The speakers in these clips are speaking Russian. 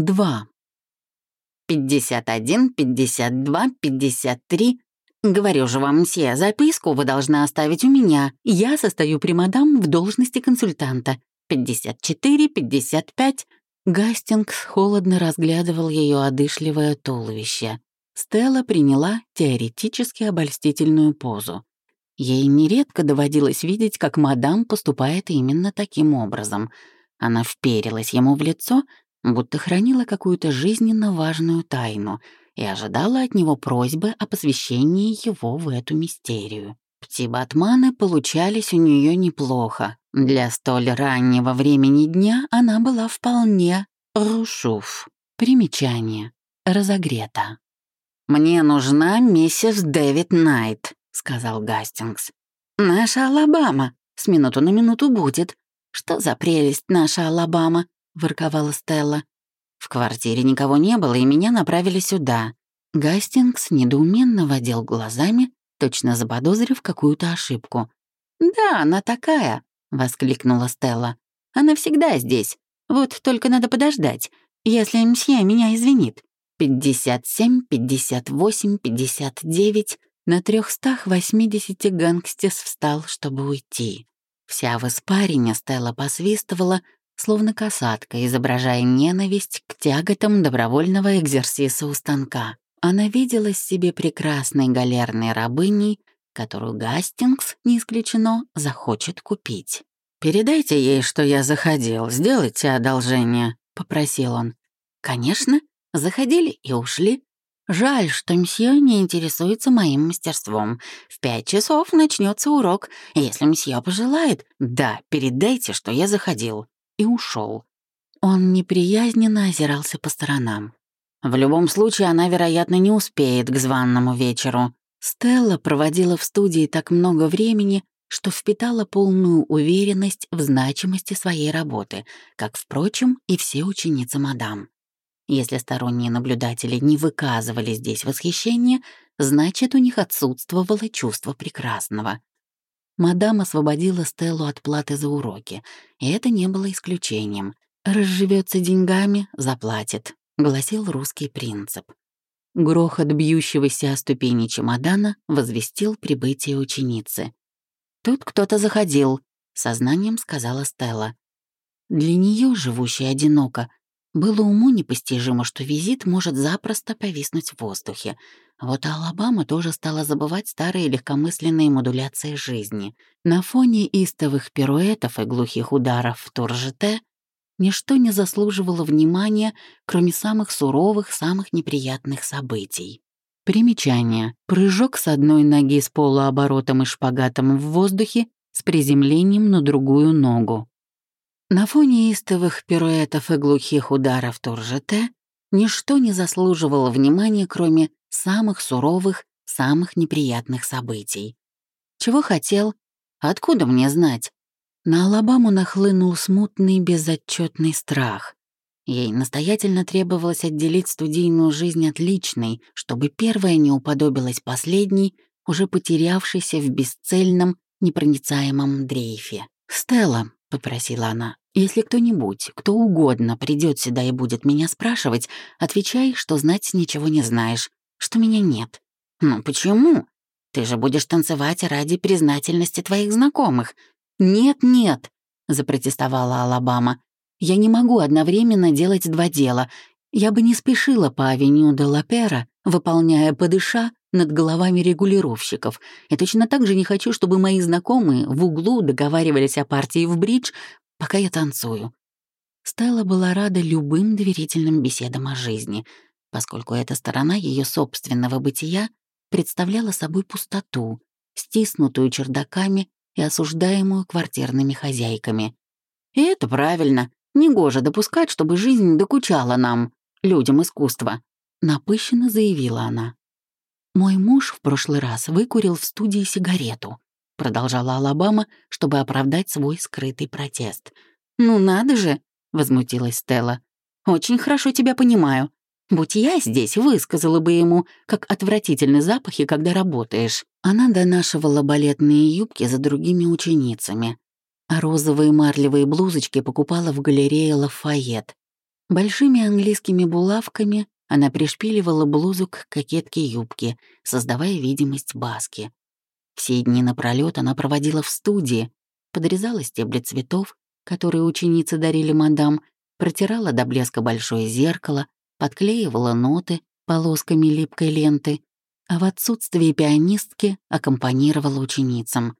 2. 51, 52, 53. Говорю же вам, все, записку вы должны оставить у меня. Я состою при мадам в должности консультанта. 54, 55. Гастингс холодно разглядывал ее одышливое туловище. Стелла приняла теоретически обольстительную позу. Ей нередко доводилось видеть, как мадам поступает именно таким образом. Она вперилась ему в лицо, будто хранила какую-то жизненно важную тайну и ожидала от него просьбы о посвящении его в эту мистерию. Птибатманы получались у нее неплохо. Для столь раннего времени дня она была вполне рушуф. Примечание. Разогрета. «Мне нужна миссис Дэвид Найт», — сказал Гастингс. «Наша Алабама. С минуту на минуту будет. Что за прелесть наша Алабама?» — ворковала Стелла. В квартире никого не было, и меня направили сюда. Гастингс недоуменно водил глазами, точно заподозрив какую-то ошибку. «Да, она такая», — воскликнула Стелла. «Она всегда здесь. Вот только надо подождать, если мсье меня извинит. 57, 58, 59. На 380 гангстес встал, чтобы уйти. Вся в испарине Стелла посвистывала, словно касатка, изображая ненависть к тяготам добровольного экзерсиса у станка. Она видела себе прекрасной галерной рабыней, которую Гастингс, не исключено, захочет купить. «Передайте ей, что я заходил, сделайте одолжение», — попросил он. «Конечно, заходили и ушли. Жаль, что мсье не интересуется моим мастерством. В пять часов начнется урок. Если мсье пожелает, да, передайте, что я заходил и ушел. Он неприязненно озирался по сторонам. В любом случае, она, вероятно, не успеет к званному вечеру. Стелла проводила в студии так много времени, что впитала полную уверенность в значимости своей работы, как, впрочем, и все ученицы мадам. Если сторонние наблюдатели не выказывали здесь восхищения, значит, у них отсутствовало чувство прекрасного. Мадам освободила Стеллу от платы за уроки, и это не было исключением. «Разживется деньгами — заплатит», — гласил русский принцип. Грохот бьющегося о ступени чемодана возвестил прибытие ученицы. «Тут кто-то заходил», — сознанием сказала Стелла. Для нее, живущей одиноко, было уму непостижимо, что визит может запросто повиснуть в воздухе, вот Алабама тоже стала забывать старые легкомысленные модуляции жизни. На фоне истовых пируэтов и глухих ударов в туржете ничто не заслуживало внимания, кроме самых суровых, самых неприятных событий. Примечание. Прыжок с одной ноги с полуоборотом и шпагатом в воздухе с приземлением на другую ногу. На фоне истовых пируэтов и глухих ударов туржете ничто не заслуживало внимания, кроме самых суровых, самых неприятных событий. Чего хотел? Откуда мне знать? На Алабаму нахлынул смутный, безотчетный страх. Ей настоятельно требовалось отделить студийную жизнь от личной, чтобы первая не уподобилась последней, уже потерявшейся в бесцельном, непроницаемом дрейфе. «Стелла», — попросила она, — «если кто-нибудь, кто угодно придет сюда и будет меня спрашивать, отвечай, что знать ничего не знаешь что меня нет. Ну почему? Ты же будешь танцевать ради признательности твоих знакомых. Нет-нет, запротестовала Алабама. Я не могу одновременно делать два дела. Я бы не спешила по авеню де Лапера, выполняя подыша над головами регулировщиков. И точно так же не хочу, чтобы мои знакомые в углу договаривались о партии в бридж, пока я танцую. Стелла была рада любым доверительным беседам о жизни — поскольку эта сторона ее собственного бытия представляла собой пустоту, стиснутую чердаками и осуждаемую квартирными хозяйками. И это правильно. Негоже допускать, чтобы жизнь докучала нам, людям искусства, напыщенно заявила она. Мой муж в прошлый раз выкурил в студии сигарету, продолжала Алабама, чтобы оправдать свой скрытый протест. «Ну надо же!» — возмутилась Стелла. «Очень хорошо тебя понимаю. Будь я здесь, высказала бы ему, как отвратительны запахи, когда работаешь. Она донашивала балетные юбки за другими ученицами, а розовые марлевые блузочки покупала в галерее Лафайет. Большими английскими булавками она пришпиливала блузу к кокетке юбки, создавая видимость баски. Все дни напролёт она проводила в студии, подрезала стебли цветов, которые ученицы дарили мадам, протирала до блеска большое зеркало, подклеивала ноты полосками липкой ленты, а в отсутствие пианистки аккомпанировала ученицам.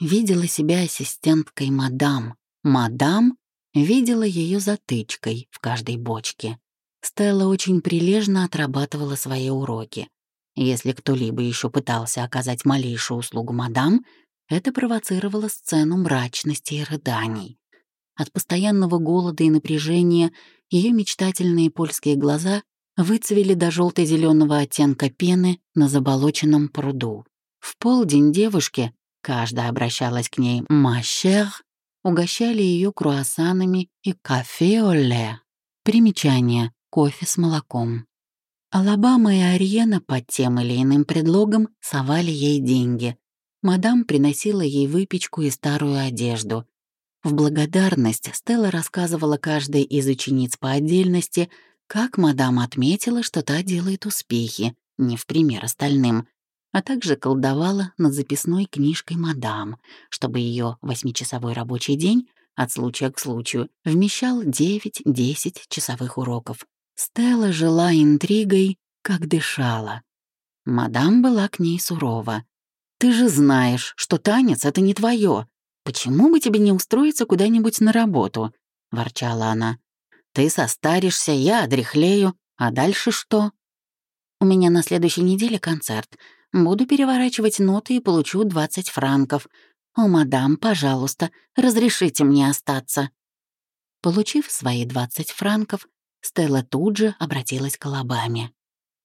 Видела себя ассистенткой мадам. Мадам видела ее затычкой в каждой бочке. Стелла очень прилежно отрабатывала свои уроки. Если кто-либо еще пытался оказать малейшую услугу мадам, это провоцировало сцену мрачности и рыданий. От постоянного голода и напряжения ее мечтательные польские глаза выцвели до желто зеленого оттенка пены на заболоченном пруду. В полдень девушки, каждая обращалась к ней «мащер», угощали ее круассанами и кафе-оле. Примечание — кофе с молоком. Алабама и Ариена под тем или иным предлогом совали ей деньги. Мадам приносила ей выпечку и старую одежду. В благодарность Стелла рассказывала каждой из учениц по отдельности, как мадам отметила, что та делает успехи, не в пример остальным, а также колдовала над записной книжкой мадам, чтобы ее восьмичасовой рабочий день от случая к случаю вмещал 9-10 часовых уроков. Стелла жила интригой, как дышала. Мадам была к ней сурова. «Ты же знаешь, что танец — это не твое. Почему бы тебе не устроиться куда-нибудь на работу?» — ворчала она. «Ты состаришься, я одряхлею, а дальше что?» «У меня на следующей неделе концерт. Буду переворачивать ноты и получу 20 франков. О, мадам, пожалуйста, разрешите мне остаться». Получив свои 20 франков, Стелла тут же обратилась к Алабаме.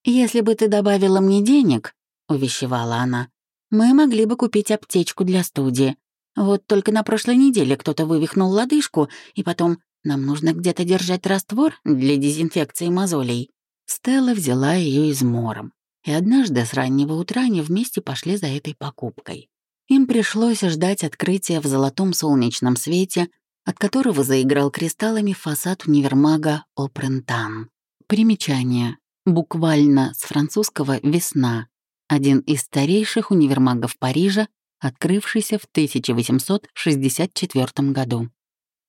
«Если бы ты добавила мне денег», — увещевала она, «мы могли бы купить аптечку для студии. Вот только на прошлой неделе кто-то вывихнул лодыжку, и потом нам нужно где-то держать раствор для дезинфекции мозолей». Стелла взяла ее измором и однажды с раннего утра они вместе пошли за этой покупкой. Им пришлось ждать открытия в золотом солнечном свете, от которого заиграл кристаллами фасад универмага Опрентан. Примечание. Буквально с французского «весна». Один из старейших универмагов Парижа, открывшийся в 1864 году.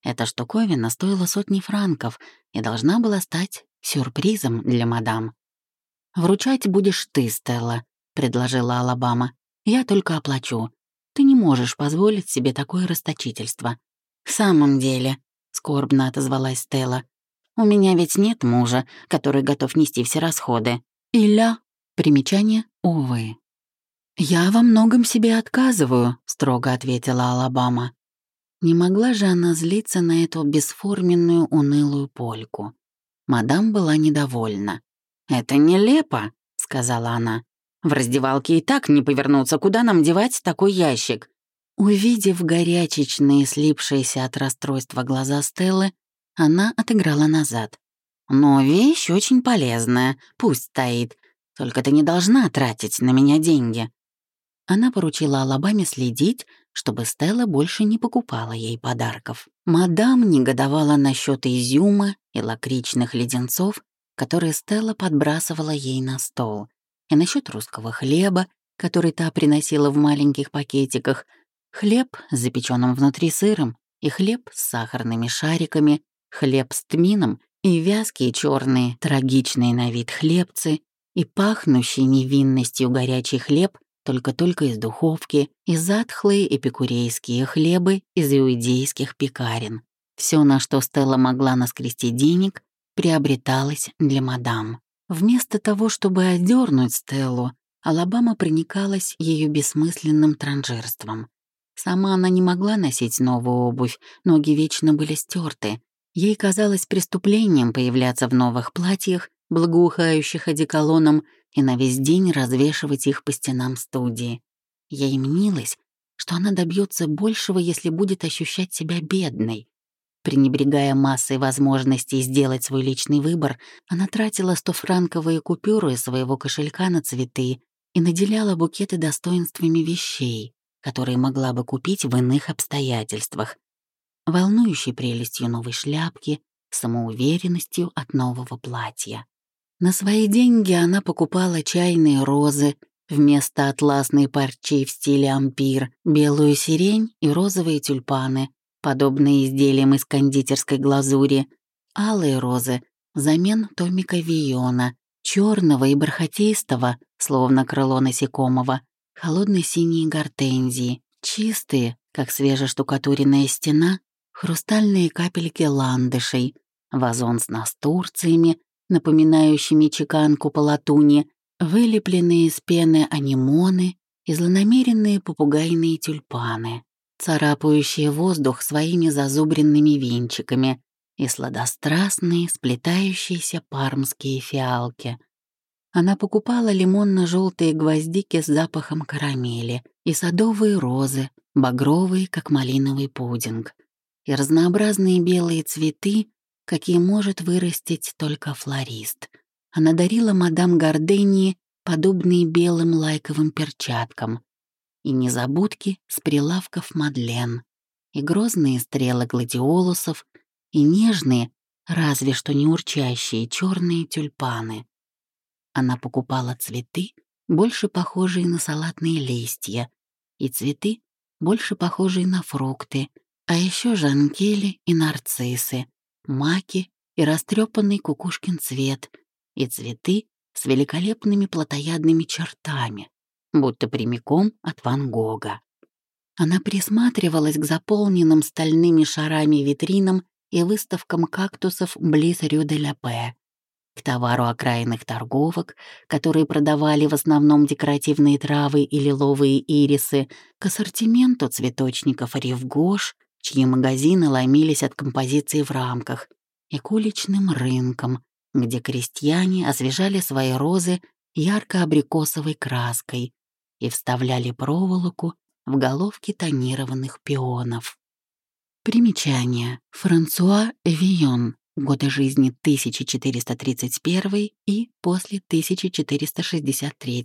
Эта штуковина стоила сотни франков и должна была стать сюрпризом для мадам. «Вручать будешь ты, Стелла», — предложила Алабама. «Я только оплачу. Ты не можешь позволить себе такое расточительство». «В самом деле», — скорбно отозвалась Стелла, «у меня ведь нет мужа, который готов нести все расходы». «Иля». Примечание «Увы». «Я во многом себе отказываю», — строго ответила Алабама. Не могла же она злиться на эту бесформенную унылую польку. Мадам была недовольна. «Это нелепо», — сказала она. «В раздевалке и так не повернуться, куда нам девать такой ящик?» Увидев горячечные, слипшиеся от расстройства глаза Стеллы, она отыграла назад. «Но вещь очень полезная, пусть стоит. Только ты не должна тратить на меня деньги». Она поручила Алабаме следить, чтобы Стелла больше не покупала ей подарков. Мадам негодовала насчет изюма и лакричных леденцов, которые Стелла подбрасывала ей на стол, и насчет русского хлеба, который та приносила в маленьких пакетиках, хлеб с запеченным внутри сыром и хлеб с сахарными шариками, хлеб с тмином и вязкие черные, трагичные на вид хлебцы, и пахнущий невинностью горячий хлеб только-только из духовки, и затхлые эпикурейские хлебы из иудейских пекарен. Все, на что Стелла могла наскрести денег, приобреталось для мадам. Вместо того, чтобы одернуть Стеллу, Алабама проникалась ее бессмысленным транжирством. Сама она не могла носить новую обувь, ноги вечно были стерты. Ей казалось преступлением появляться в новых платьях, благоухающих одеколоном, и на весь день развешивать их по стенам студии. Ей мнилось, что она добьется большего, если будет ощущать себя бедной, Пренебрегая массой возможностей сделать свой личный выбор, она тратила стофранковые купюры из своего кошелька на цветы и наделяла букеты достоинствами вещей, которые могла бы купить в иных обстоятельствах. Волнующей прелестью новой шляпки, самоуверенностью от нового платья. На свои деньги она покупала чайные розы, вместо атласной парчи в стиле ампир, белую сирень и розовые тюльпаны, подобные изделиям из кондитерской глазури, алые розы взамен томика виона, черного и бархатистого, словно крыло насекомого, холодной синие гортензии, чистые, как свежештукатуренная стена, хрустальные капельки ландышей, вазон с настурциями, напоминающими чеканку по латуни, вылепленные из пены анимоны и злонамеренные попугайные тюльпаны, царапающие воздух своими зазубренными венчиками и сладострастные сплетающиеся пармские фиалки. Она покупала лимонно-желтые гвоздики с запахом карамели и садовые розы, багровые, как малиновый пудинг, и разнообразные белые цветы, какие может вырастить только флорист — она дарила мадам Гордении подобные белым лайковым перчаткам, и незабудки с прилавков Мадлен, и грозные стрелы гладиолусов, и нежные, разве что не урчащие черные тюльпаны. Она покупала цветы, больше похожие на салатные листья, и цветы, больше похожие на фрукты, а еще жанкели и нарциссы, маки и растрепанный кукушкин цвет, и цветы с великолепными плотоядными чертами, будто прямиком от Ван Гога. Она присматривалась к заполненным стальными шарами витринам и выставкам кактусов близ Рю-де-Ля-Пе, к товару окраинных торговок, которые продавали в основном декоративные травы и лиловые ирисы, к ассортименту цветочников Ривгош, чьи магазины ломились от композиций в рамках, и к уличным рынкам, где крестьяне освежали свои розы ярко-абрикосовой краской и вставляли проволоку в головки тонированных пионов. Примечание. Франсуа Вион. Годы жизни 1431 и после 1463.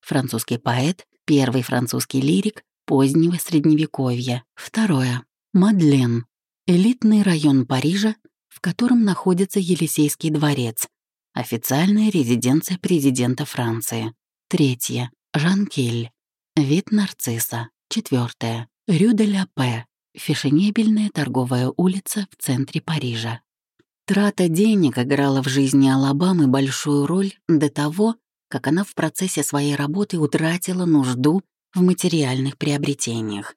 Французский поэт, первый французский лирик позднего Средневековья. Второе. Мадлен. Элитный район Парижа в котором находится Елисейский дворец, официальная резиденция президента Франции. Третье. Жанкель. Вид нарцисса. Четвертое. Рю де ля Пе. Фешенебельная торговая улица в центре Парижа. Трата денег играла в жизни Алабамы большую роль до того, как она в процессе своей работы утратила нужду в материальных приобретениях.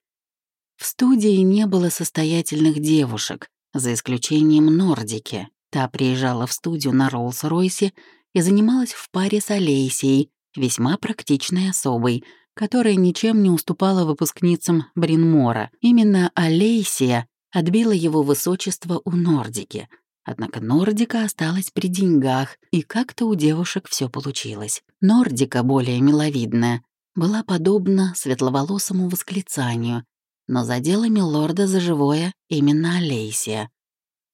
В студии не было состоятельных девушек, за исключением Нордики. Та приезжала в студию на Роллс-Ройсе и занималась в паре с Олейсией, весьма практичной особой, которая ничем не уступала выпускницам Бринмора. Именно Олейсия отбила его высочество у Нордики. Однако Нордика осталась при деньгах, и как-то у девушек все получилось. Нордика, более миловидная, была подобна светловолосому восклицанию, но задела милорда за живое именно Алейсия.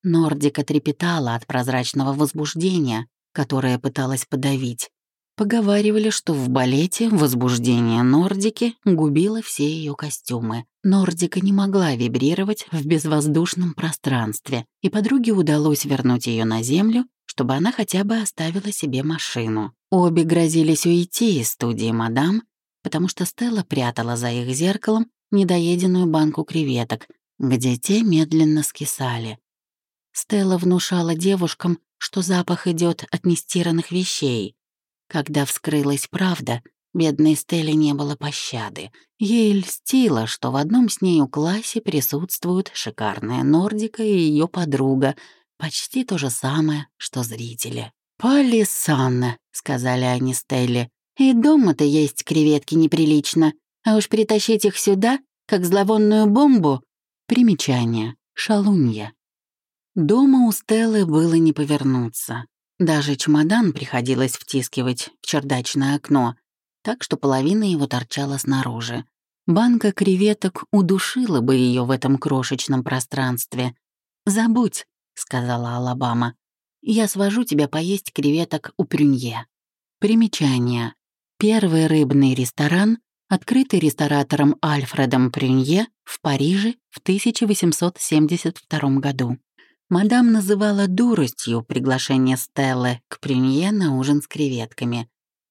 Нордика трепетала от прозрачного возбуждения, которое пыталась подавить. Поговаривали, что в балете возбуждение Нордики губило все ее костюмы. Нордика не могла вибрировать в безвоздушном пространстве, и подруге удалось вернуть ее на землю, чтобы она хотя бы оставила себе машину. Обе грозились уйти из студии «Мадам», потому что Стелла прятала за их зеркалом недоеденную банку креветок, где те медленно скисали. Стелла внушала девушкам, что запах идет от нестиранных вещей. Когда вскрылась правда, бедной Стелле не было пощады. Ей льстило, что в одном с нею классе присутствуют шикарная Нордика и ее подруга, почти то же самое, что зрители. «Полли Санна», — сказали они Стелле, — «и дома-то есть креветки неприлично, а уж притащить их сюда, как зловонную бомбу, примечание, шалунья. Дома у Стеллы было не повернуться. Даже чемодан приходилось втискивать в чердачное окно, так что половина его торчала снаружи. Банка креветок удушила бы ее в этом крошечном пространстве. «Забудь», — сказала Алабама. «Я свожу тебя поесть креветок у Прюнье». Примечание. Первый рыбный ресторан открытый ресторатором Альфредом Прюнье в Париже в 1872 году. Мадам называла дуростью приглашение Стеллы к Прюнье на ужин с креветками.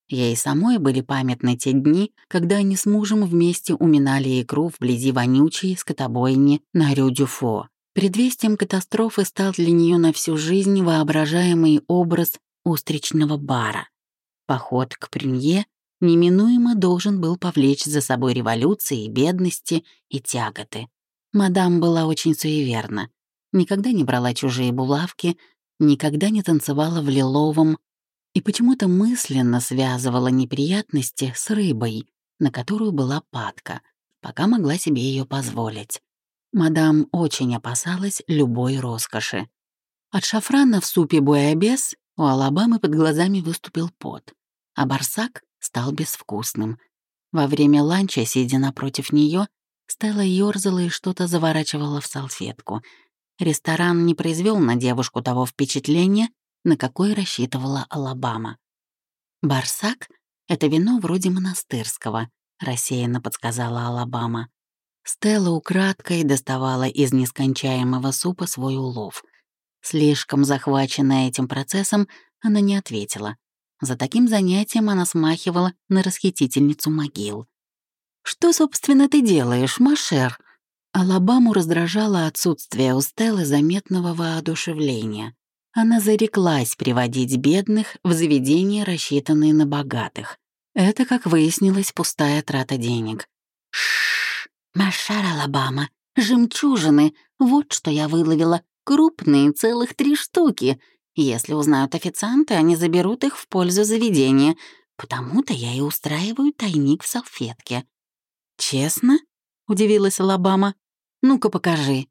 Ей самой были памятны те дни, когда они с мужем вместе уминали икру вблизи вонючей скотобойни на Рю-Дюфо. Предвестием катастрофы стал для нее на всю жизнь воображаемый образ устричного бара. Поход к Прюнье неминуемо должен был повлечь за собой революции, бедности и тяготы. Мадам была очень суеверна, никогда не брала чужие булавки, никогда не танцевала в лиловом и почему-то мысленно связывала неприятности с рыбой, на которую была падка, пока могла себе ее позволить. Мадам очень опасалась любой роскоши. От шафрана в супе буэбес у Алабамы под глазами выступил пот, а барсак стал безвкусным. Во время ланча, сидя напротив нее, Стелла ёрзала и что-то заворачивала в салфетку. Ресторан не произвел на девушку того впечатления, на какое рассчитывала Алабама. «Барсак — это вино вроде монастырского», — рассеянно подсказала Алабама. Стелла украдкой доставала из нескончаемого супа свой улов. Слишком захваченная этим процессом, она не ответила. За таким занятием она смахивала на расхитительницу могил. «Что, собственно, ты делаешь, Машер?» Алабаму раздражало отсутствие у Стеллы заметного воодушевления. Она зареклась приводить бедных в заведения, рассчитанные на богатых. Это, как выяснилось, пустая трата денег. Шш, Машер Алабама, жемчужины, вот что я выловила, крупные, целых три штуки. Если узнают официанты, они заберут их в пользу заведения. Потому-то я и устраиваю тайник в салфетке. «Честно?» — удивилась Алабама. «Ну-ка покажи».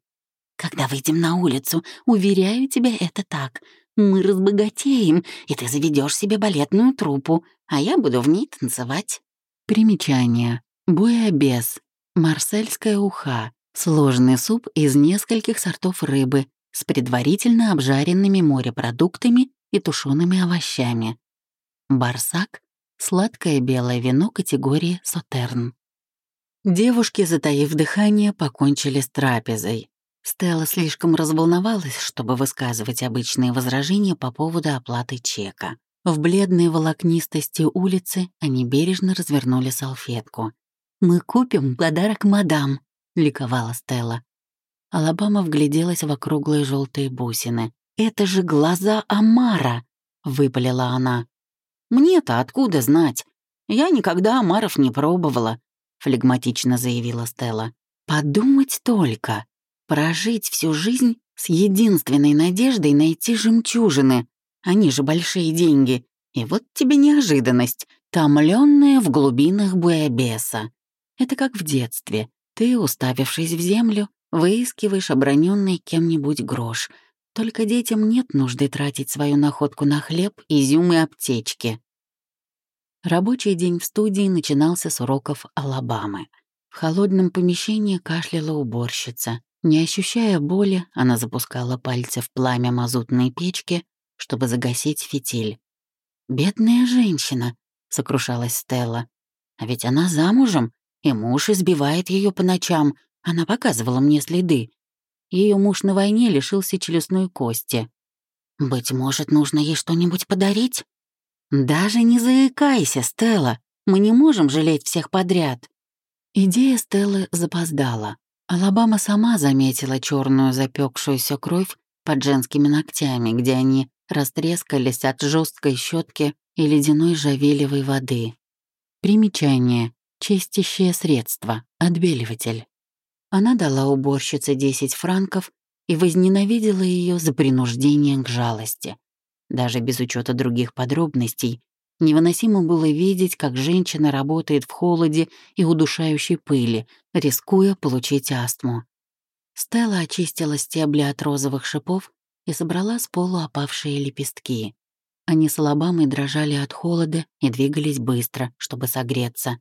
«Когда выйдем на улицу, уверяю тебя, это так. Мы разбогатеем, и ты заведешь себе балетную труппу, а я буду в ней танцевать». Примечание. Буэбес. Марсельская уха. Сложный суп из нескольких сортов рыбы, с предварительно обжаренными морепродуктами и тушеными овощами. Барсак — сладкое белое вино категории Сотерн. Девушки, затаив дыхание, покончили с трапезой. Стелла слишком разволновалась, чтобы высказывать обычные возражения по поводу оплаты чека. В бледной волокнистости улицы они бережно развернули салфетку. «Мы купим подарок мадам», — ликовала Стелла. Алабама вгляделась в округлые желтые бусины. «Это же глаза Амара!» — выпалила она. «Мне-то откуда знать? Я никогда Амаров не пробовала», — флегматично заявила Стелла. «Подумать только! Прожить всю жизнь с единственной надеждой найти жемчужины. Они же большие деньги. И вот тебе неожиданность, томлённая в глубинах Буэбеса. Это как в детстве. Ты, уставившись в землю, Выискиваешь оброненный кем-нибудь грош. Только детям нет нужды тратить свою находку на хлеб, изюм и аптечки. Рабочий день в студии начинался с уроков Алабамы. В холодном помещении кашляла уборщица. Не ощущая боли, она запускала пальцы в пламя мазутной печки, чтобы загасить фитиль. «Бедная женщина», — сокрушалась Стелла. «А ведь она замужем, и муж избивает ее по ночам, она показывала мне следы. Ее муж на войне лишился челюстной кости. Быть может, нужно ей что-нибудь подарить? Даже не заикайся, Стелла. Мы не можем жалеть всех подряд. Идея Стеллы запоздала. Алабама сама заметила черную запекшуюся кровь под женскими ногтями, где они растрескались от жесткой щетки и ледяной жавелевой воды. Примечание. Чистящее средство. Отбеливатель. Она дала уборщице 10 франков и возненавидела ее за принуждение к жалости. Даже без учета других подробностей, невыносимо было видеть, как женщина работает в холоде и удушающей пыли, рискуя получить астму. Стелла очистила стебли от розовых шипов и собрала с полу опавшие лепестки. Они с лобами дрожали от холода и двигались быстро, чтобы согреться.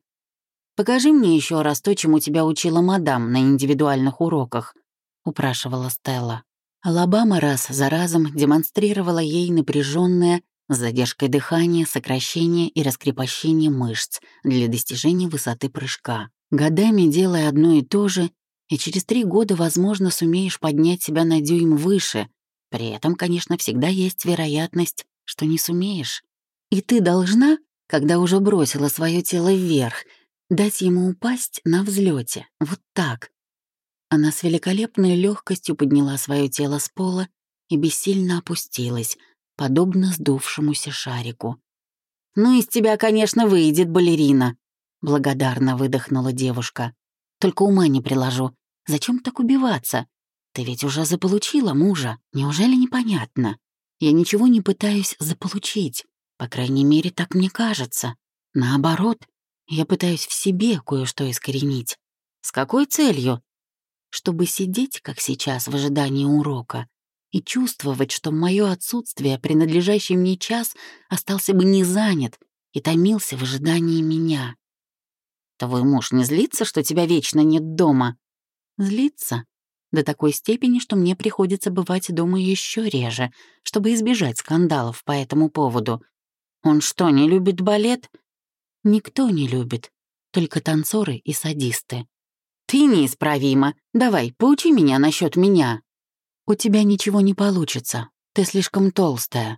«Покажи мне еще раз то, чему тебя учила мадам на индивидуальных уроках», — упрашивала Стелла. Алабама раз за разом демонстрировала ей напряженное, с задержкой дыхания, сокращение и раскрепощение мышц для достижения высоты прыжка. Годами делая одно и то же, и через три года, возможно, сумеешь поднять себя на дюйм выше, При этом, конечно, всегда есть вероятность, что не сумеешь. И ты должна, когда уже бросила свое тело вверх, дать ему упасть на взлете, вот так. Она с великолепной легкостью подняла свое тело с пола и бессильно опустилась, подобно сдувшемуся шарику. «Ну, из тебя, конечно, выйдет балерина», — благодарно выдохнула девушка. «Только ума не приложу. Зачем так убиваться? Ты ведь уже заполучила мужа. Неужели непонятно? Я ничего не пытаюсь заполучить. По крайней мере, так мне кажется. Наоборот, я пытаюсь в себе кое-что искоренить. С какой целью? Чтобы сидеть, как сейчас, в ожидании урока, и чувствовать, что мое отсутствие, принадлежащий мне час, остался бы не занят и томился в ожидании меня. Твой муж не злится, что тебя вечно нет дома? Злится. До такой степени, что мне приходится бывать дома еще реже, чтобы избежать скандалов по этому поводу. Он что, не любит балет? Никто не любит, только танцоры и садисты. Ты неисправима. Давай, поучи меня насчет меня. «У тебя ничего не получится. Ты слишком толстая».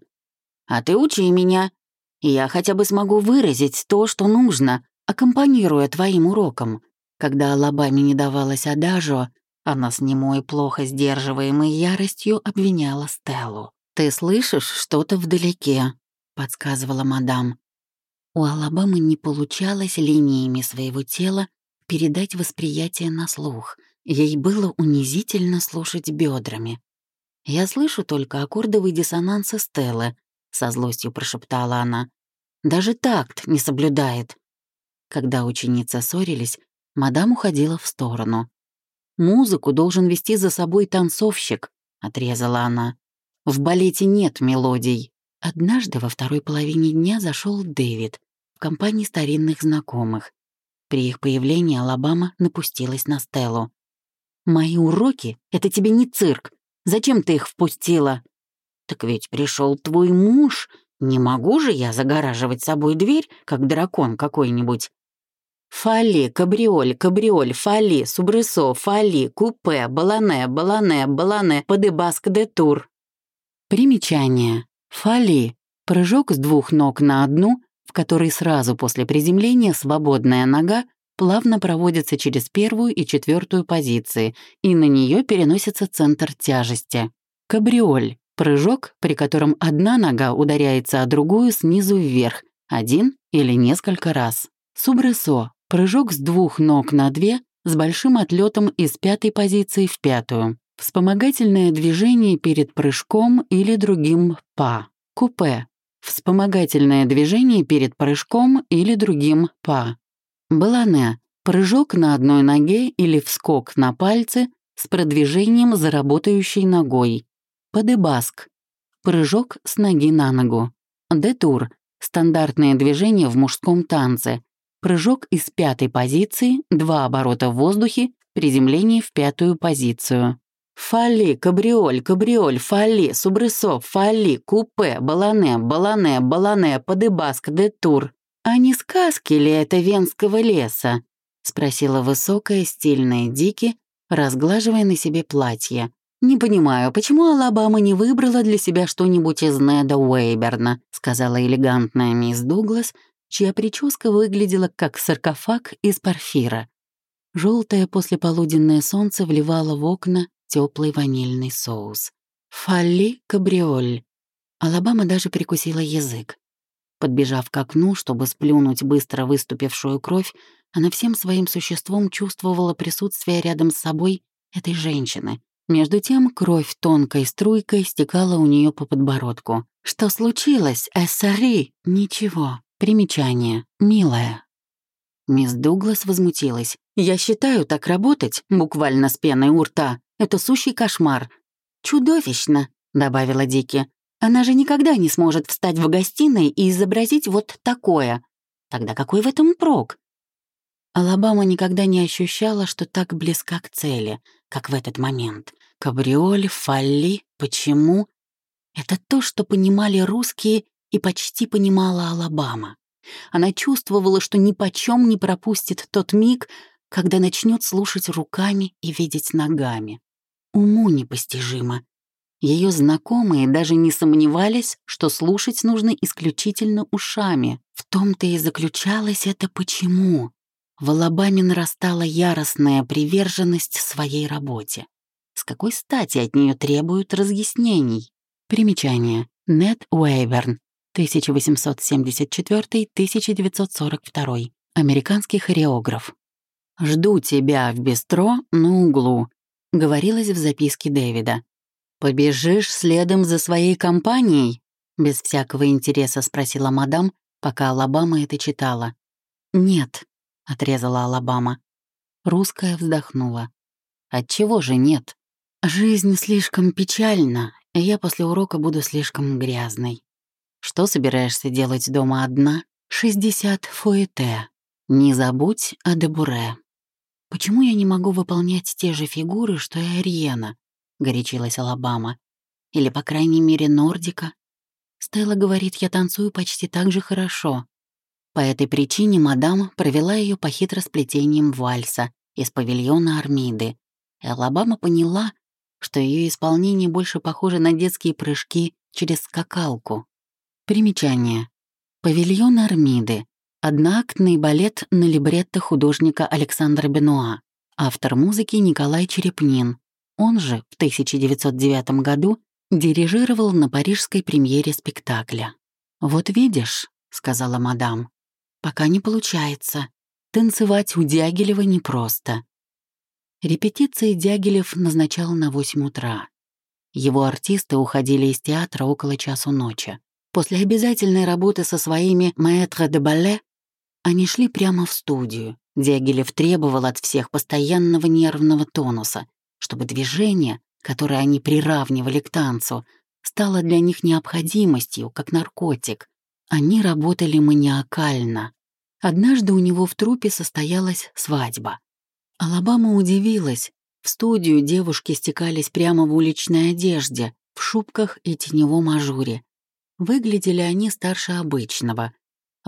«А ты учи меня. Я хотя бы смогу выразить то, что нужно, аккомпанируя твоим урокам». Когда Алабаме не давалась адажу, она с немой плохо сдерживаемой яростью обвиняла Стеллу. «Ты слышишь что-то вдалеке?» — подсказывала мадам. У Алабамы не получалось линиями своего тела передать восприятие на слух — Ей было унизительно слушать бедрами. «Я слышу только аккордовый диссонанс Стеллы», — со злостью прошептала она. «Даже такт не соблюдает». Когда ученицы ссорились, мадам уходила в сторону. «Музыку должен вести за собой танцовщик», — отрезала она. «В балете нет мелодий». Однажды во второй половине дня зашел Дэвид в компании старинных знакомых. При их появлении Алабама напустилась на Стеллу. «Мои уроки — это тебе не цирк. Зачем ты их впустила?» «Так ведь пришел твой муж. Не могу же я загораживать собой дверь, как дракон какой-нибудь». Фали, кабриоль, кабриоль, фали, субресо, фали, купе, балане, балане, балане, подебаск де тур. Примечание. Фали. Прыжок с двух ног на одну, которой сразу после приземления свободная нога плавно проводится через первую и четвертую позиции, и на нее переносится центр тяжести. Кабриоль — прыжок, при котором одна нога ударяется о другую снизу вверх, один или несколько раз. Субресо — прыжок с двух ног на две с большим отлетом из пятой позиции в пятую. Вспомогательное движение перед прыжком или другим па. Купе — вспомогательное движение перед прыжком или другим па. Балане — прыжок на одной ноге или вскок на пальце с продвижением за работающей ногой. Падебаск — прыжок с ноги на ногу. Детур — стандартное движение в мужском танце. Прыжок из пятой позиции, два оборота в воздухе, приземление в пятую позицию. Фали, кабриоль, кабриоль, фали, субресо, фали, купе, балане, балане, балане, падебаск, детур. «А не сказки ли это венского леса?» — спросила высокая, стильная Дики, разглаживая на себе платье. «Не понимаю, почему Алабама не выбрала для себя что-нибудь из Неда Уэйберна», — сказала элегантная мисс Дуглас, чья прическа выглядела как саркофаг из парфира. Желтое послеполуденное солнце вливало в окна теплый ванильный соус. «Фалли кабриоль». Алабама даже прикусила язык. Подбежав к окну, чтобы сплюнуть быстро выступившую кровь, она всем своим существом чувствовала присутствие рядом с собой этой женщины. Между тем кровь тонкой струйкой стекала у нее по подбородку. «Что случилось, Эссари?» «Ничего. Примечание. Милая». Мисс Дуглас возмутилась. «Я считаю, так работать, буквально с пеной у рта, это сущий кошмар». «Чудовищно», — добавила Дики. Она же никогда не сможет встать в гостиной и изобразить вот такое. Тогда какой в этом прок? Алабама никогда не ощущала, что так близка к цели, как в этот момент. Кабриоль, фалли, почему? Это то, что понимали русские и почти понимала Алабама. Она чувствовала, что ни почем не пропустит тот миг, когда начнет слушать руками и видеть ногами. Уму непостижимо, Ее знакомые даже не сомневались, что слушать нужно исключительно ушами. В том-то и заключалось это почему. В Алабаме нарастала яростная приверженность своей работе. С какой стати от нее требуют разъяснений? Примечание. Нет Уэйберн, 1874-1942. Американский хореограф. «Жду тебя в бистро на углу», — говорилось в записке Дэвида. «Побежишь следом за своей компанией?» — без всякого интереса спросила мадам, пока Алабама это читала. «Нет», — отрезала Алабама. Русская вздохнула. «Отчего же нет? Жизнь слишком печальна, и я после урока буду слишком грязной. Что собираешься делать дома одна? Шестьдесят фуэте. Не забудь о дебуре». «Почему я не могу выполнять те же фигуры, что и Ариена?» — горячилась Алабама. «Или, по крайней мере, Нордика. Стелла говорит, я танцую почти так же хорошо. По этой причине мадам провела ее по хитросплетениям вальса из павильона Армиды. И Алабама поняла, что ее исполнение больше похоже на детские прыжки через скакалку. Примечание. Павильон Армиды — одноактный балет на либретто художника Александра Бенуа, автор музыки Николай Черепнин, он же в 1909 году дирижировал на парижской премьере спектакля. «Вот видишь», — сказала мадам, — «пока не получается. Танцевать у Дягилева непросто». Репетиции Дягилев назначал на 8 утра. Его артисты уходили из театра около часу ночи. После обязательной работы со своими маэтро де бале они шли прямо в студию. Дягилев требовал от всех постоянного нервного тонуса, чтобы движение, которое они приравнивали к танцу, стало для них необходимостью, как наркотик. Они работали маниакально. Однажды у него в трупе состоялась свадьба. Алабама удивилась. В студию девушки стекались прямо в уличной одежде, в шубках и теневом ажуре. Выглядели они старше обычного.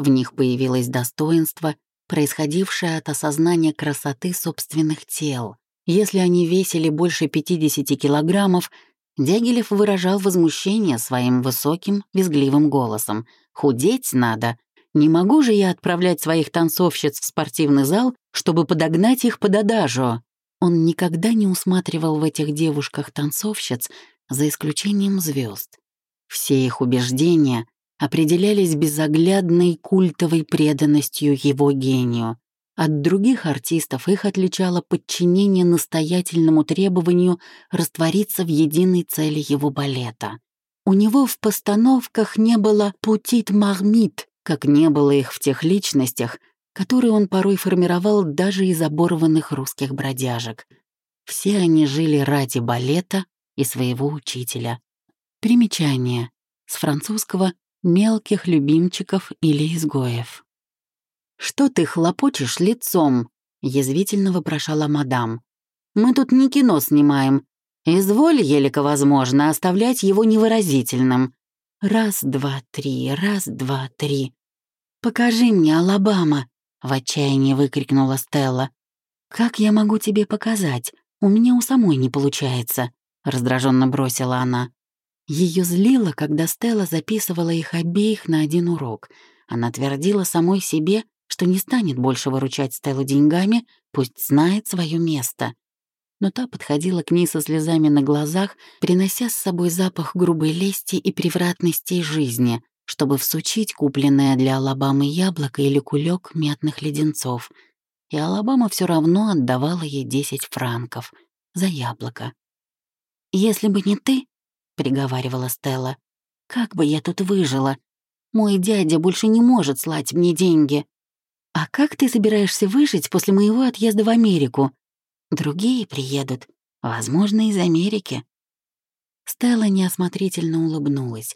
В них появилось достоинство, происходившее от осознания красоты собственных тел. Если они весили больше 50 килограммов, Дягилев выражал возмущение своим высоким, визгливым голосом. «Худеть надо. Не могу же я отправлять своих танцовщиц в спортивный зал, чтобы подогнать их под адажу». Он никогда не усматривал в этих девушках танцовщиц, за исключением звезд. Все их убеждения определялись безоглядной культовой преданностью его гению. От других артистов их отличало подчинение настоятельному требованию раствориться в единой цели его балета. У него в постановках не было «путит мармит», как не было их в тех личностях, которые он порой формировал даже из оборванных русских бродяжек. Все они жили ради балета и своего учителя. Примечание. С французского «мелких любимчиков или изгоев». «Что ты хлопочешь лицом?» — язвительно вопрошала мадам. «Мы тут не кино снимаем. Изволь, елико возможно, оставлять его невыразительным. Раз, два, три, раз, два, три. Покажи мне, Алабама!» — в отчаянии выкрикнула Стелла. «Как я могу тебе показать? У меня у самой не получается», — раздраженно бросила она. Ее злило, когда Стелла записывала их обеих на один урок. Она твердила самой себе, что не станет больше выручать Стеллу деньгами, пусть знает свое место. Но та подходила к ней со слезами на глазах, принося с собой запах грубой лести и превратностей жизни, чтобы всучить купленное для Алабамы яблоко или кулек мятных леденцов. И Алабама все равно отдавала ей 10 франков за яблоко. «Если бы не ты», — приговаривала Стелла, — «как бы я тут выжила? Мой дядя больше не может слать мне деньги». «А как ты собираешься выжить после моего отъезда в Америку? Другие приедут, возможно, из Америки». Стелла неосмотрительно улыбнулась.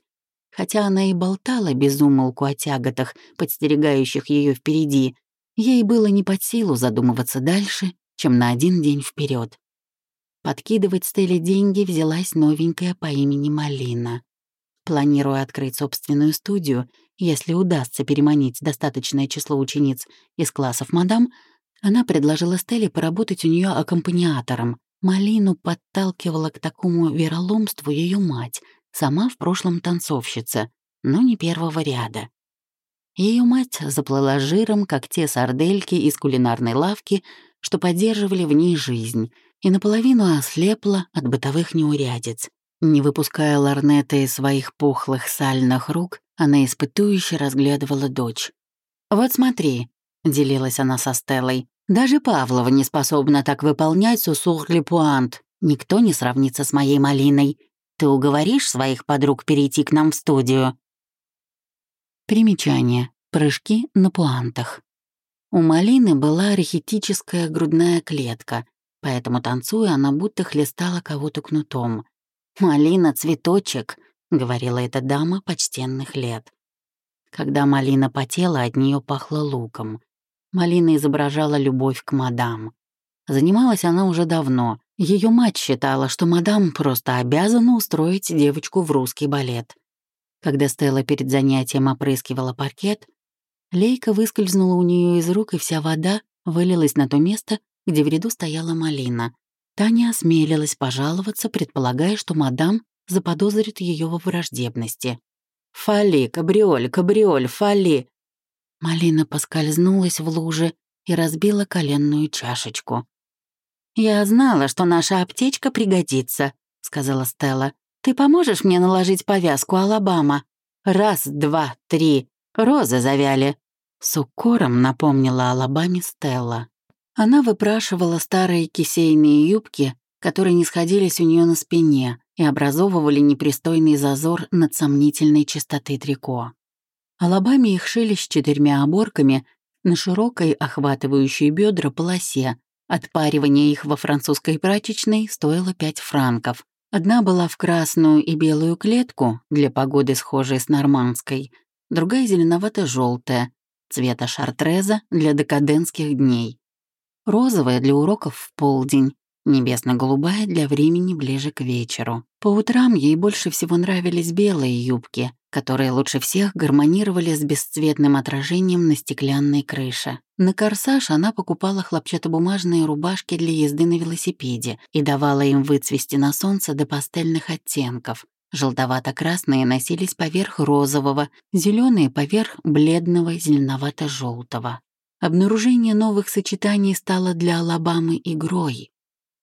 Хотя она и болтала без умолку о тяготах, подстерегающих ее впереди, ей было не под силу задумываться дальше, чем на один день вперед. Подкидывать Стелле деньги взялась новенькая по имени Малина. Планируя открыть собственную студию, если удастся переманить достаточное число учениц из классов мадам, она предложила Стелле поработать у нее аккомпаниатором. Малину подталкивала к такому вероломству ее мать, сама в прошлом танцовщица, но не первого ряда. Ее мать заплыла жиром, как те сардельки из кулинарной лавки, что поддерживали в ней жизнь, и наполовину ослепла от бытовых неурядиц. Не выпуская ларнета из своих пухлых сальных рук, она испытующе разглядывала дочь. «Вот смотри», — делилась она со Стеллой, «даже Павлова не способна так выполнять сусур-лепуант. Никто не сравнится с моей малиной. Ты уговоришь своих подруг перейти к нам в студию?» Примечание. Прыжки на пуантах. У Малины была архетическая грудная клетка, поэтому, танцуя, она будто хлестала кого-то кнутом. «Малина — цветочек», — говорила эта дама почтенных лет. Когда Малина потела, от нее пахло луком. Малина изображала любовь к мадам. Занималась она уже давно. Ее мать считала, что мадам просто обязана устроить девочку в русский балет. Когда Стелла перед занятием опрыскивала паркет, лейка выскользнула у нее из рук, и вся вода вылилась на то место, где в ряду стояла малина. Таня осмелилась пожаловаться, предполагая, что мадам заподозрит ее во враждебности. «Фали, кабриоль, кабриоль, фали!» Малина поскользнулась в луже и разбила коленную чашечку. «Я знала, что наша аптечка пригодится», — сказала Стелла. «Ты поможешь мне наложить повязку, Алабама?» «Раз, два, три. Розы завяли». С укором напомнила Алабаме Стелла. Она выпрашивала старые кисейные юбки, которые не сходились у нее на спине и образовывали непристойный зазор над сомнительной чистоты трико. Алабаме их шили с четырьмя оборками на широкой, охватывающей бедра полосе. Отпаривание их во французской прачечной стоило 5 франков. Одна была в красную и белую клетку, для погоды схожей с нормандской, другая зеленовато желтая цвета шартреза для декаденских дней розовая для уроков в полдень, небесно-голубая для времени ближе к вечеру. По утрам ей больше всего нравились белые юбки, которые лучше всех гармонировали с бесцветным отражением на стеклянной крыше. На корсаж она покупала хлопчатобумажные рубашки для езды на велосипеде и давала им выцвести на солнце до пастельных оттенков. Желтовато-красные носились поверх розового, зеленые поверх бледного зеленовато-желтого. Обнаружение новых сочетаний стало для Алабамы игрой.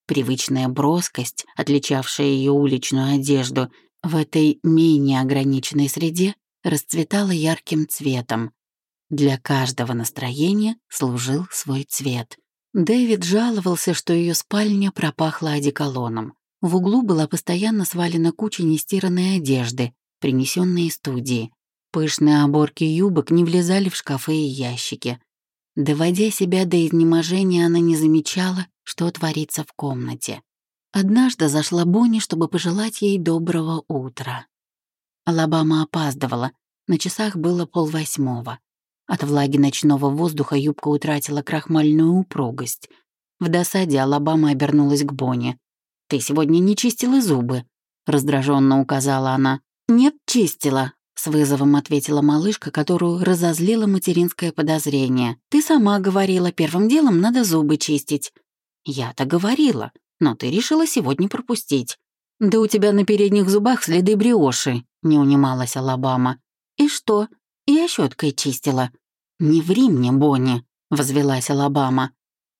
Привычная броскость, отличавшая ее уличную одежду, в этой менее ограниченной среде расцветала ярким цветом. Для каждого настроения служил свой цвет. Дэвид жаловался, что ее спальня пропахла одеколоном. В углу была постоянно свалена куча нестиранной одежды, принесенной из студии. Пышные оборки юбок не влезали в шкафы и ящики. Доводя себя до изнеможения, она не замечала, что творится в комнате. Однажды зашла Бонни, чтобы пожелать ей доброго утра. Алабама опаздывала, на часах было полвосьмого. От влаги ночного воздуха юбка утратила крахмальную упругость. В досаде Алабама обернулась к Бонни. «Ты сегодня не чистила зубы», — раздраженно указала она. «Нет, чистила», с вызовом ответила малышка, которую разозлило материнское подозрение. «Ты сама говорила, первым делом надо зубы чистить». «Я-то говорила, но ты решила сегодня пропустить». «Да у тебя на передних зубах следы бриоши», — не унималась Алабама. «И что? Я щеткой чистила». «Не ври мне, Бонни», — возвелась Алабама.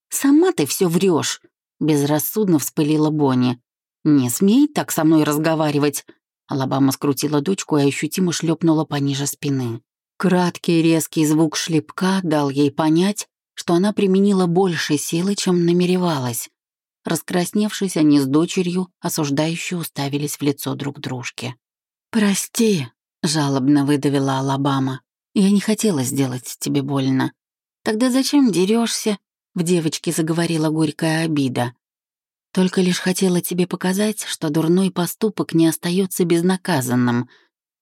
«Сама ты все врешь, безрассудно вспылила Бонни. «Не смей так со мной разговаривать. Алабама скрутила дочку и ощутимо шлепнула пониже спины. Краткий резкий звук шлепка дал ей понять, что она применила больше силы, чем намеревалась. Раскрасневшись, они с дочерью, осуждающе уставились в лицо друг дружки. «Прости», — жалобно выдавила Алабама. «Я не хотела сделать тебе больно». «Тогда зачем дерешься? в девочке заговорила горькая обида. Только лишь хотела тебе показать, что дурной поступок не остается безнаказанным.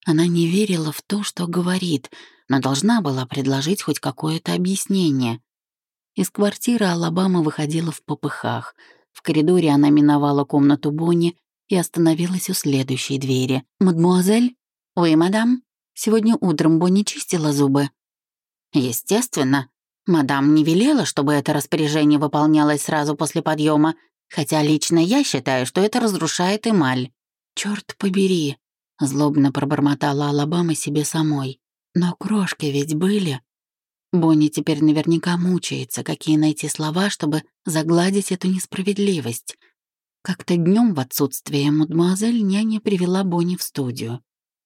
Она не верила в то, что говорит, но должна была предложить хоть какое-то объяснение. Из квартиры Алабама выходила в попыхах. В коридоре она миновала комнату Бонни и остановилась у следующей двери. «Мадмуазель? Ой, мадам? Сегодня утром Бонни чистила зубы?» «Естественно. Мадам не велела, чтобы это распоряжение выполнялось сразу после подъема. Хотя лично я считаю, что это разрушает эмаль». «Чёрт побери», — злобно пробормотала Алабама себе самой. «Но крошки ведь были». Бонни теперь наверняка мучается, какие найти слова, чтобы загладить эту несправедливость. Как-то днем в отсутствие мадемуазель няня привела Бонни в студию.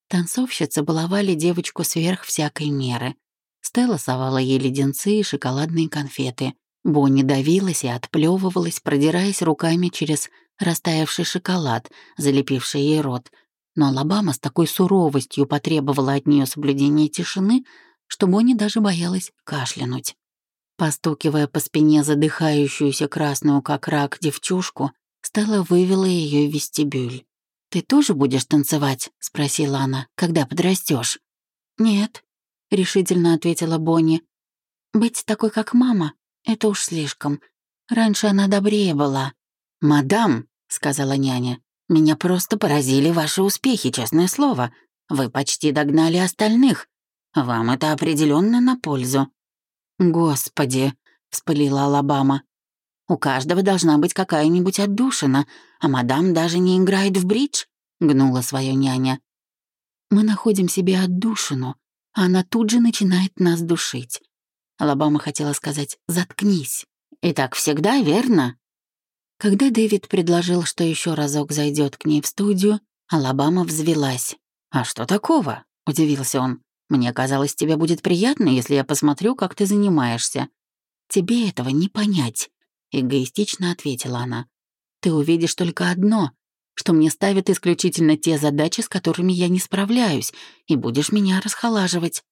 Танцовщицы баловали девочку сверх всякой меры. Стелла совала ей леденцы и шоколадные конфеты. Бонни давилась и отплевывалась, продираясь руками через растаявший шоколад, залепивший ей рот. Но Алабама с такой суровостью потребовала от нее соблюдения тишины, что Бонни даже боялась кашлянуть. Постукивая по спине задыхающуюся красную как рак девчушку, Стелла вывела ее в вестибюль. «Ты тоже будешь танцевать?» — спросила она. «Когда подрастешь? «Нет», — решительно ответила Бонни. «Быть такой, как мама, это уж слишком. Раньше она добрее была». «Мадам», — сказала няня, — «меня просто поразили ваши успехи, честное слово. Вы почти догнали остальных. Вам это определенно на пользу». «Господи», — вспылила Алабама, у каждого должна быть какая-нибудь отдушина, а мадам даже не играет в бридж», — гнула свою няня. «Мы находим себе отдушину, а она тут же начинает нас душить». Алабама хотела сказать «заткнись». «И так всегда, верно?» Когда Дэвид предложил, что еще разок зайдет к ней в студию, Алабама взвелась. «А что такого?» — удивился он. «Мне казалось, тебе будет приятно, если я посмотрю, как ты занимаешься. Тебе этого не понять. — эгоистично ответила она. «Ты увидишь только одно, что мне ставят исключительно те задачи, с которыми я не справляюсь, и будешь меня расхолаживать».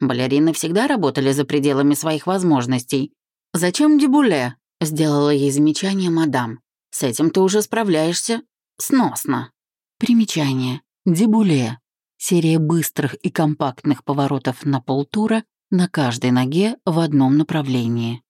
Балерины всегда работали за пределами своих возможностей. «Зачем дебуле?» — сделала ей замечание мадам. «С этим ты уже справляешься сносно». Примечание. Дебуле. Серия быстрых и компактных поворотов на полтура на каждой ноге в одном направлении.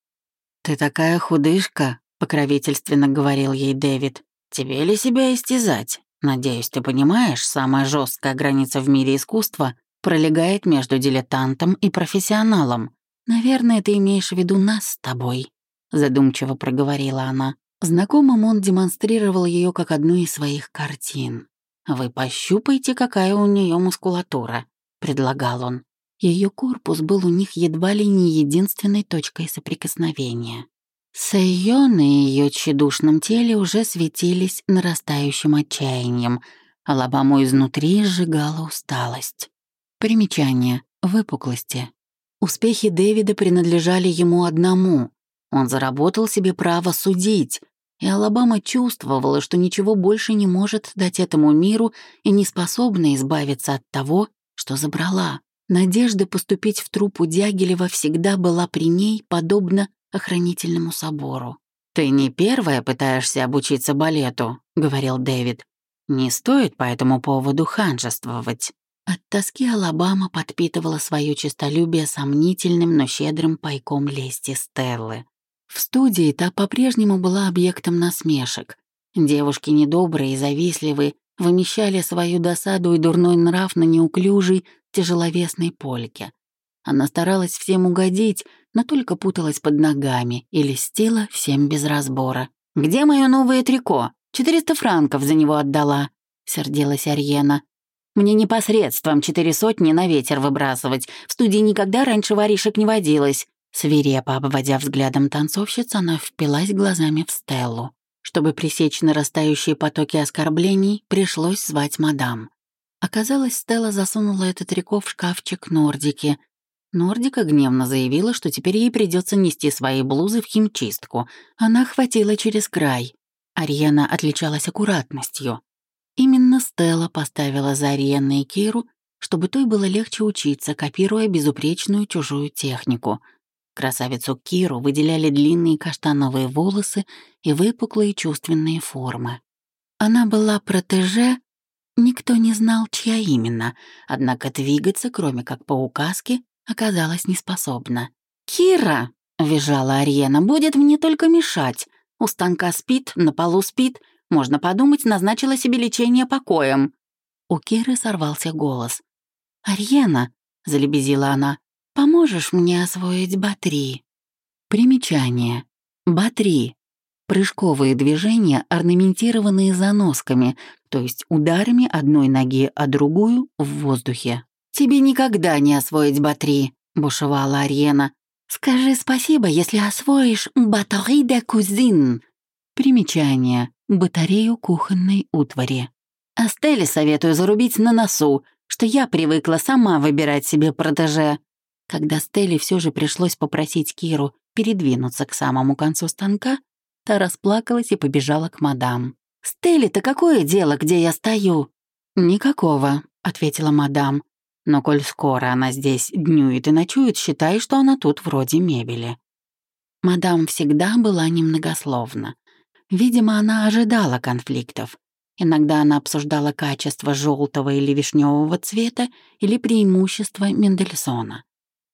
«Ты такая худышка», — покровительственно говорил ей Дэвид. «Тебе ли себя истязать? Надеюсь, ты понимаешь, самая жесткая граница в мире искусства пролегает между дилетантом и профессионалом. Наверное, ты имеешь в виду нас с тобой», — задумчиво проговорила она. Знакомым он демонстрировал ее как одну из своих картин. «Вы пощупайте, какая у нее мускулатура», — предлагал он. Ее корпус был у них едва ли не единственной точкой соприкосновения. Сэйё на ее тщедушном теле уже светились нарастающим отчаянием. Алабаму изнутри сжигала усталость. Примечание. Выпуклости. Успехи Дэвида принадлежали ему одному. Он заработал себе право судить, и Алабама чувствовала, что ничего больше не может дать этому миру и не способна избавиться от того, что забрала. Надежда поступить в труппу Дягилева всегда была при ней, подобно охранительному собору. «Ты не первая пытаешься обучиться балету», — говорил Дэвид. «Не стоит по этому поводу ханжествовать». От тоски Алабама подпитывала свое честолюбие сомнительным, но щедрым пайком лести Стеллы. В студии та по-прежнему была объектом насмешек. Девушки недобрые и завистливые вымещали свою досаду и дурной нрав на неуклюжей, тяжеловесной польке. Она старалась всем угодить, но только путалась под ногами и листила всем без разбора. «Где мое новое трико? Четыреста франков за него отдала», — сердилась Арьена. «Мне непосредством четыре сотни на ветер выбрасывать. В студии никогда раньше воришек не водилось». Свирепо обводя взглядом танцовщиц, она впилась глазами в Стеллу. Чтобы пресечь нарастающие потоки оскорблений, пришлось звать мадам. Оказалось, Стелла засунула этот трико в шкафчик Нордики. Нордика гневно заявила, что теперь ей придется нести свои блузы в химчистку. Она хватила через край. Ариена отличалась аккуратностью. Именно Стелла поставила за Ариенной Киру, чтобы той было легче учиться, копируя безупречную чужую технику. Красавицу Киру выделяли длинные каштановые волосы и выпуклые чувственные формы. Она была протеже Никто не знал, чья именно, однако двигаться, кроме как по указке, оказалась неспособна. «Кира!» — визжала Ариена. «Будет мне только мешать. У станка спит, на полу спит. Можно подумать, назначила себе лечение покоем». У Киры сорвался голос. «Ариена!» — залебезила она. «Поможешь мне освоить батри?» Примечание. Батри Прыжковые движения, орнаментированные заносками, то есть ударами одной ноги, а другую — в воздухе. «Тебе никогда не освоить батри», — бушевала Ариена. «Скажи спасибо, если освоишь батари де кузин». Примечание. Батарею кухонной утвари. Астеле советую зарубить на носу, что я привыкла сама выбирать себе протеже. Когда Стелле все же пришлось попросить Киру передвинуться к самому концу станка, та расплакалась и побежала к мадам. «Стелле-то какое дело, где я стою?» «Никакого», — ответила мадам. «Но коль скоро она здесь днюет и ночует, считай, что она тут вроде мебели». Мадам всегда была немногословна. Видимо, она ожидала конфликтов. Иногда она обсуждала качество желтого или вишневого цвета или преимущества Мендельсона.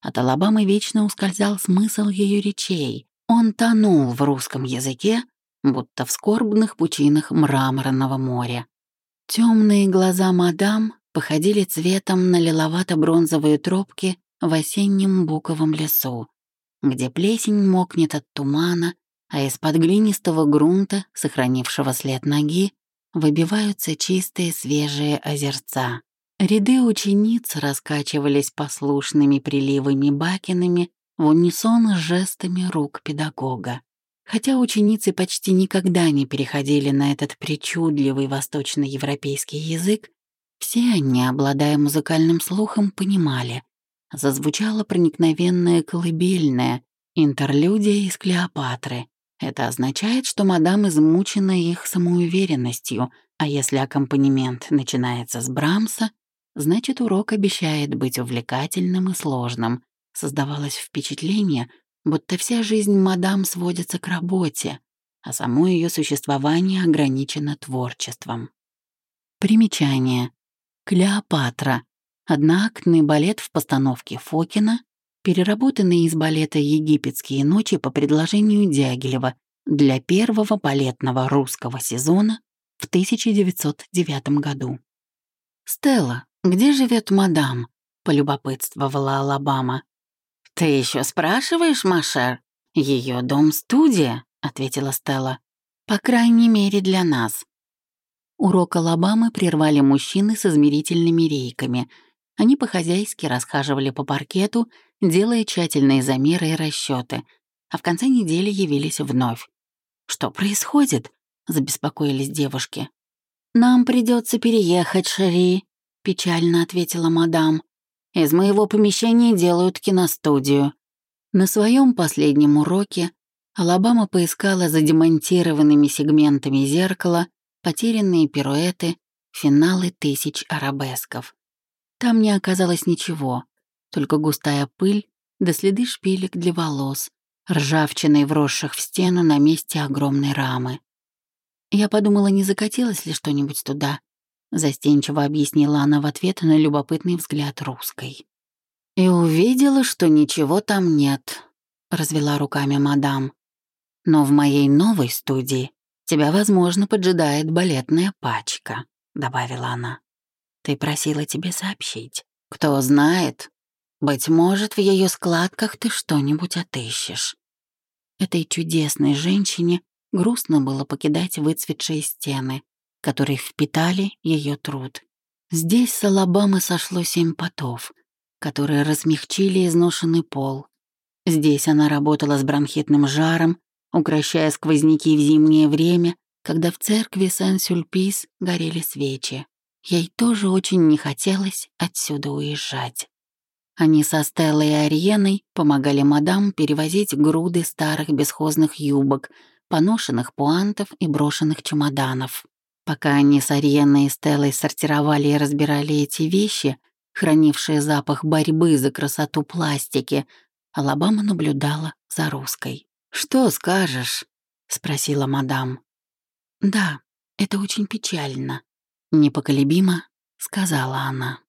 От Алабамы вечно ускользал смысл ее речей. Он тонул в русском языке, будто в скорбных пучинах мраморного моря. Темные глаза мадам походили цветом на лиловато-бронзовые тропки в осеннем буковом лесу, где плесень мокнет от тумана, а из-под глинистого грунта, сохранившего след ноги, выбиваются чистые свежие озерца. Ряды учениц раскачивались послушными приливами бакинами в унисон с жестами рук педагога. Хотя ученицы почти никогда не переходили на этот причудливый восточноевропейский язык, все они, обладая музыкальным слухом, понимали. Зазвучала проникновенная колыбельная, интерлюдия из Клеопатры. Это означает, что мадам измучена их самоуверенностью, а если аккомпанемент начинается с Брамса, Значит, урок обещает быть увлекательным и сложным. Создавалось впечатление, будто вся жизнь мадам сводится к работе, а само ее существование ограничено творчеством. Примечание. Клеопатра. Одноактный балет в постановке Фокина, переработанный из балета «Египетские ночи» по предложению Дягилева для первого балетного русского сезона в 1909 году. Стелла, «Где живет мадам?» — полюбопытствовала Алабама. «Ты еще спрашиваешь, Машер? Ее дом-студия», — ответила Стелла. «По крайней мере, для нас». Урок Алабамы прервали мужчины с измерительными рейками. Они по-хозяйски расхаживали по паркету, делая тщательные замеры и расчеты, а в конце недели явились вновь. «Что происходит?» — забеспокоились девушки. «Нам придется переехать, Шари», — печально ответила мадам. «Из моего помещения делают киностудию». На своем последнем уроке Алабама поискала за демонтированными сегментами зеркала потерянные пируэты, финалы тысяч арабесков. Там не оказалось ничего, только густая пыль да следы шпилек для волос, ржавчиной вросших в стену на месте огромной рамы. Я подумала, не закатилось ли что-нибудь туда, Застенчиво объяснила она в ответ на любопытный взгляд русской. «И увидела, что ничего там нет», — развела руками мадам. «Но в моей новой студии тебя, возможно, поджидает балетная пачка», — добавила она. «Ты просила тебе сообщить. Кто знает, быть может, в ее складках ты что-нибудь отыщешь». Этой чудесной женщине грустно было покидать выцветшие стены, которые впитали ее труд. Здесь с Алабамы сошло семь потов, которые размягчили изношенный пол. Здесь она работала с бронхитным жаром, укращая сквозняки в зимнее время, когда в церкви Сан-Сюльпис горели свечи. Ей тоже очень не хотелось отсюда уезжать. Они со Стеллой и Ариеной помогали мадам перевозить груды старых бесхозных юбок, поношенных пуантов и брошенных чемоданов. Пока они с Ариенной и Стеллой сортировали и разбирали эти вещи, хранившие запах борьбы за красоту пластики, Алабама наблюдала за русской. «Что скажешь?» — спросила мадам. «Да, это очень печально», — непоколебимо сказала она.